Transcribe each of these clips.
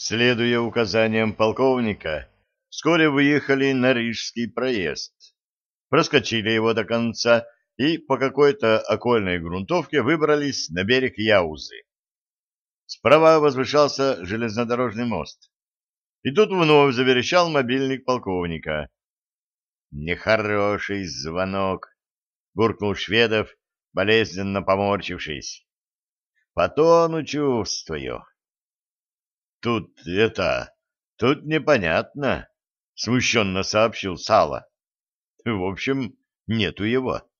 Следуя указаниям полковника, вскоре выехали на Рижский проезд. Проскочили его до конца и по какой-то окольной грунтовке выбрались на берег Яузы. Справа возвышался железнодорожный мост. И тут вновь заверещал мобильник полковника. «Нехороший звонок», — буркнул Шведов, болезненно поморщившись. «По тону чувствую». «Тут это... тут непонятно», — смущенно сообщил Сала. «В общем, нету его».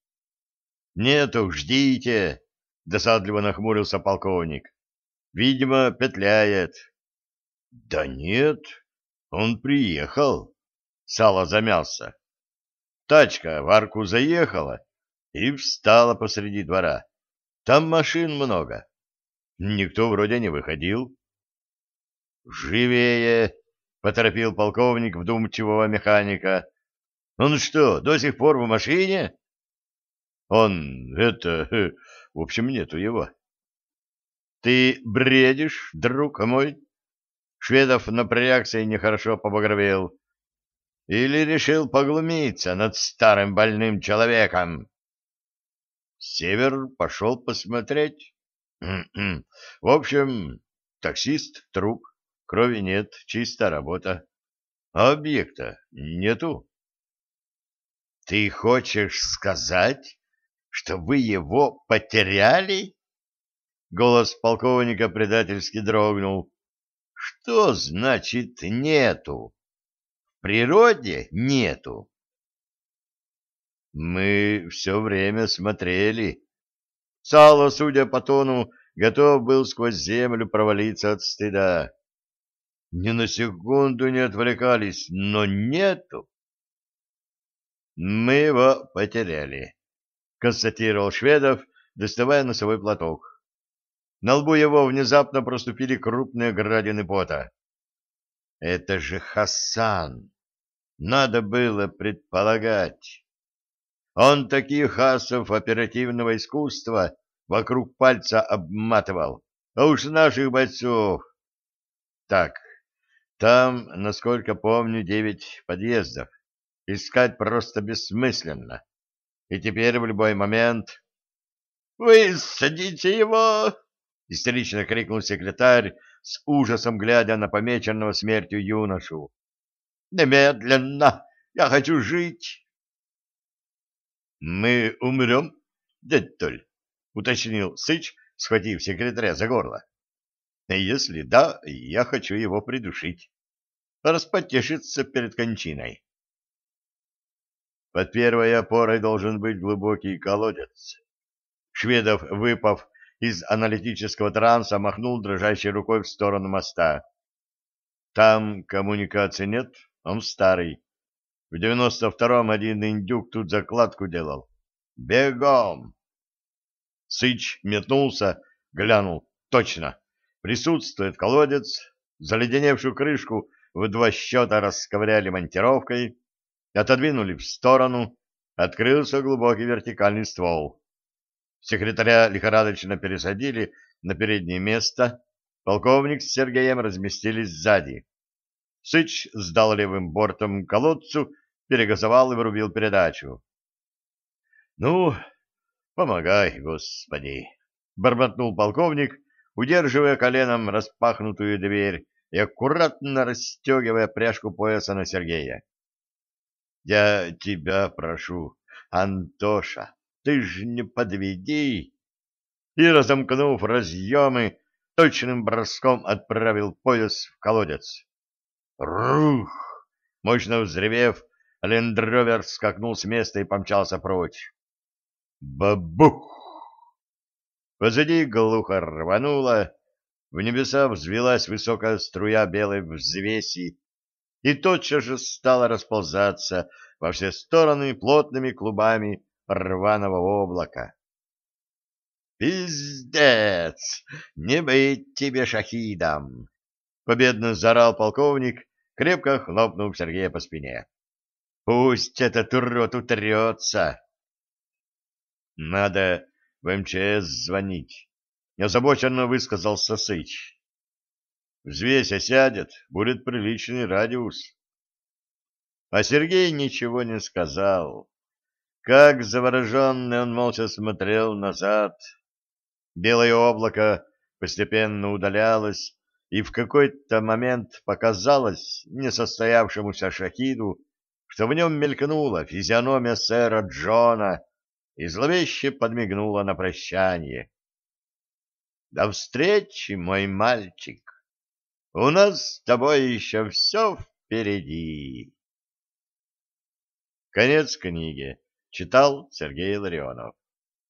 «Нету, ждите», — досадливо нахмурился полковник. «Видимо, петляет». «Да нет, он приехал», — Сало замялся. Тачка в арку заехала и встала посреди двора. Там машин много. Никто вроде не выходил. «Живее!» — поторопил полковник вдумчивого механика. «Он что, до сих пор в машине?» «Он, это, в общем, нету его». «Ты бредишь, друг мой?» Шведов напрягся и нехорошо побагровел. «Или решил поглумиться над старым больным человеком?» Север пошел посмотреть. В общем, таксист труп. Крови нет, чистая работа. А объекта нету. Ты хочешь сказать, что вы его потеряли? Голос полковника предательски дрогнул. Что значит нету? В природе нету. Мы все время смотрели. Сало, судя по тону, готов был сквозь землю провалиться от стыда. Ни на секунду не отвлекались, но нету. Мы его потеряли, констатировал Шведов, доставая носовой платок. На лбу его внезапно проступили крупные градины пота. Это же Хасан. Надо было предполагать. Он таких асов оперативного искусства вокруг пальца обматывал, а уж наших бойцов. Так, там, насколько помню, девять подъездов. Искать просто бессмысленно. И теперь в любой момент... — Высадите его! — истерично крикнул секретарь, с ужасом глядя на помеченного смертью юношу. — Немедленно! Я хочу жить! — Мы умрем, дядь Толь? — уточнил Сыч, схватив секретаря за горло. Если да, я хочу его придушить. Распотешиться перед кончиной. Под первой опорой должен быть глубокий колодец. Шведов, выпав из аналитического транса, махнул дрожащей рукой в сторону моста. Там коммуникации нет, он старый. В девяносто втором один индюк тут закладку делал. Бегом! Сыч метнулся, глянул. Точно! Присутствует колодец, заледеневшую крышку в два счета расковыряли монтировкой, отодвинули в сторону, открылся глубокий вертикальный ствол. Секретаря лихорадочно пересадили на переднее место, полковник с Сергеем разместились сзади. Сыч сдал левым бортом колодцу, перегазовал и врубил передачу. — Ну, помогай, господи! — бормотнул полковник, удерживая коленом распахнутую дверь и аккуратно расстегивая пряжку пояса на Сергея. — Я тебя прошу, Антоша, ты ж не подведи! И, разомкнув разъемы, точным броском отправил пояс в колодец. Рух! Мощно взревев, лендровер скакнул с места и помчался прочь. Бабух! Позади глухо рвануло, в небеса взвелась высокая струя белой взвеси и тотчас же стала расползаться во все стороны плотными клубами рваного облака. «Пиздец! Не быть тебе шахидом!» — победно заорал полковник, крепко хлопнув Сергея по спине. «Пусть этот урод утрется!» «Надо в МЧС звонить, озабоченно высказался Сыч. Взвесь осядет, будет приличный радиус. А Сергей ничего не сказал. Как завороженный он молча смотрел назад. Белое облако постепенно удалялось, и в какой-то момент показалось несостоявшемуся шахиду, что в нем мелькнула физиономия сэра Джона и зловеще подмигнула на прощание. «До встречи, мой мальчик! У нас с тобой еще все впереди!» Конец книги. Читал Сергей Ларионов.